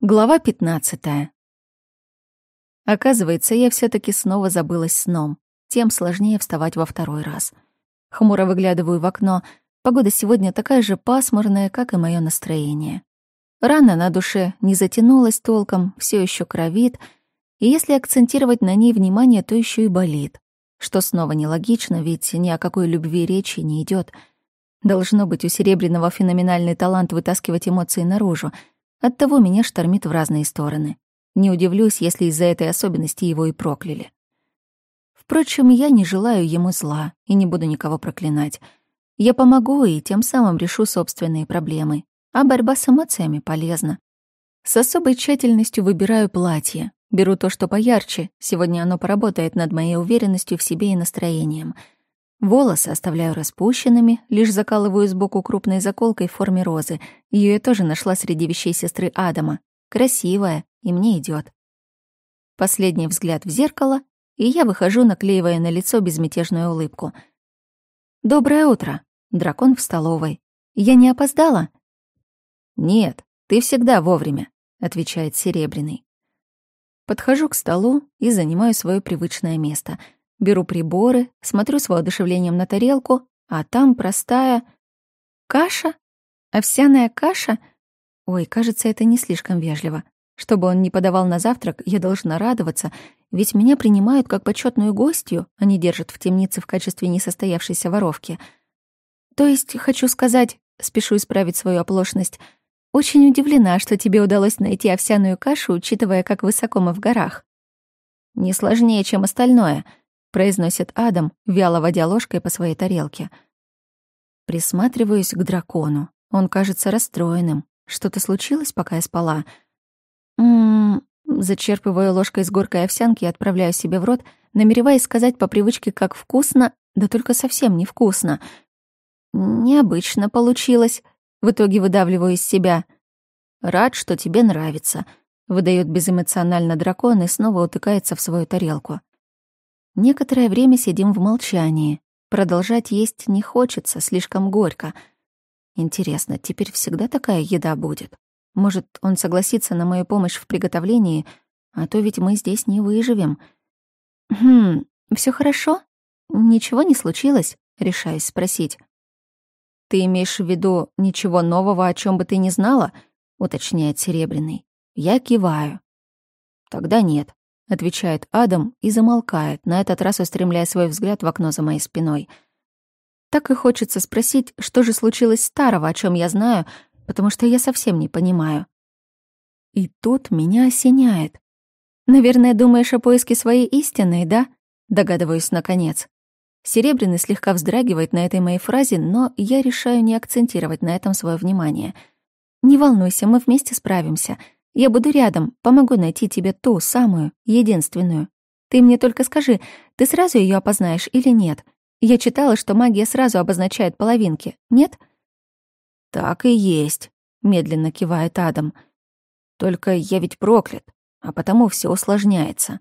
Глава 15. Оказывается, я все таки снова забылась сном. Тем сложнее вставать во второй раз. Хмуро выглядываю в окно. Погода сегодня такая же пасмурная, как и мое настроение. Рана на душе не затянулась толком, все еще кровит, и если акцентировать на ней внимание, то еще и болит. Что снова нелогично, ведь ни о какой любви речи не идет. Должно быть у Серебряного феноменальный талант вытаскивать эмоции наружу — Оттого меня штормит в разные стороны. Не удивлюсь, если из-за этой особенности его и прокляли. Впрочем, я не желаю ему зла и не буду никого проклинать. Я помогу и тем самым решу собственные проблемы. А борьба с эмоциями полезна. С особой тщательностью выбираю платье. Беру то, что поярче. Сегодня оно поработает над моей уверенностью в себе и настроением — Волосы оставляю распущенными, лишь закалываю сбоку крупной заколкой в форме розы. Ее я тоже нашла среди вещей сестры Адама. Красивая, и мне идет. Последний взгляд в зеркало, и я выхожу, наклеивая на лицо безмятежную улыбку. «Доброе утро!» Дракон в столовой. «Я не опоздала?» «Нет, ты всегда вовремя», — отвечает Серебряный. Подхожу к столу и занимаю свое привычное место — Беру приборы, смотрю с воодушевлением на тарелку, а там простая... Каша? Овсяная каша? Ой, кажется, это не слишком вежливо. Чтобы он не подавал на завтрак, я должна радоваться, ведь меня принимают как почетную гостью, а не держат в темнице в качестве несостоявшейся воровки. То есть, хочу сказать, спешу исправить свою оплошность, очень удивлена, что тебе удалось найти овсяную кашу, учитывая, как высоко мы в горах. Не сложнее, чем остальное —— произносит Адам, вяло водя ложкой по своей тарелке. Присматриваюсь к дракону. Он кажется расстроенным. Что-то случилось, пока я спала? Ммм... Зачерпываю ложкой с горкой овсянки и отправляю себе в рот, намереваясь сказать по привычке, как вкусно, да только совсем невкусно. Необычно получилось. В итоге выдавливаю из себя. «Рад, что тебе нравится», — выдает безэмоционально дракон и снова утыкается в свою тарелку. Некоторое время сидим в молчании. Продолжать есть не хочется, слишком горько. Интересно, теперь всегда такая еда будет? Может, он согласится на мою помощь в приготовлении, а то ведь мы здесь не выживем. Хм, все хорошо? Ничего не случилось? Решаюсь спросить. Ты имеешь в виду ничего нового, о чем бы ты не знала? уточняет Серебряный. Я киваю. Тогда нет. — отвечает Адам и замолкает, на этот раз устремляя свой взгляд в окно за моей спиной. Так и хочется спросить, что же случилось старого, о чем я знаю, потому что я совсем не понимаю. И тут меня осеняет. «Наверное, думаешь о поиске своей истины, да?» Догадываюсь, наконец. Серебряный слегка вздрагивает на этой моей фразе, но я решаю не акцентировать на этом свое внимание. «Не волнуйся, мы вместе справимся», я буду рядом, помогу найти тебе ту самую, единственную. Ты мне только скажи, ты сразу ее опознаешь или нет? Я читала, что магия сразу обозначает половинки, нет? Так и есть, медленно кивает Адам. Только я ведь проклят, а потому все усложняется.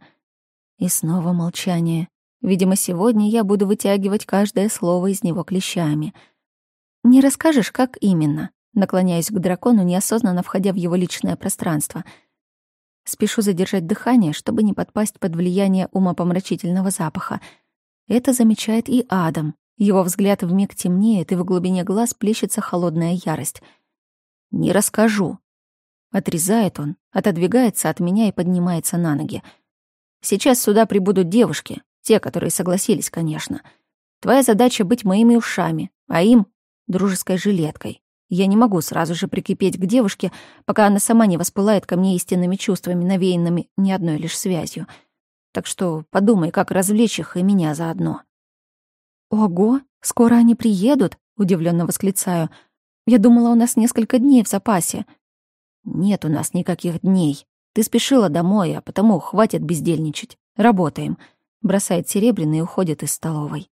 И снова молчание. Видимо, сегодня я буду вытягивать каждое слово из него клещами. Не расскажешь, как именно? Наклоняясь к дракону, неосознанно входя в его личное пространство. Спешу задержать дыхание, чтобы не подпасть под влияние умопомрачительного запаха. Это замечает и Адам. Его взгляд вмиг темнеет, и в глубине глаз плещется холодная ярость. «Не расскажу». Отрезает он, отодвигается от меня и поднимается на ноги. «Сейчас сюда прибудут девушки, те, которые согласились, конечно. Твоя задача — быть моими ушами, а им — дружеской жилеткой. Я не могу сразу же прикипеть к девушке, пока она сама не воспылает ко мне истинными чувствами, навеянными не одной лишь связью. Так что подумай, как развлечь их и меня заодно. «Ого, скоро они приедут?» — удивленно восклицаю. «Я думала, у нас несколько дней в запасе». «Нет у нас никаких дней. Ты спешила домой, а потому хватит бездельничать. Работаем», — бросает Серебряный и уходит из столовой.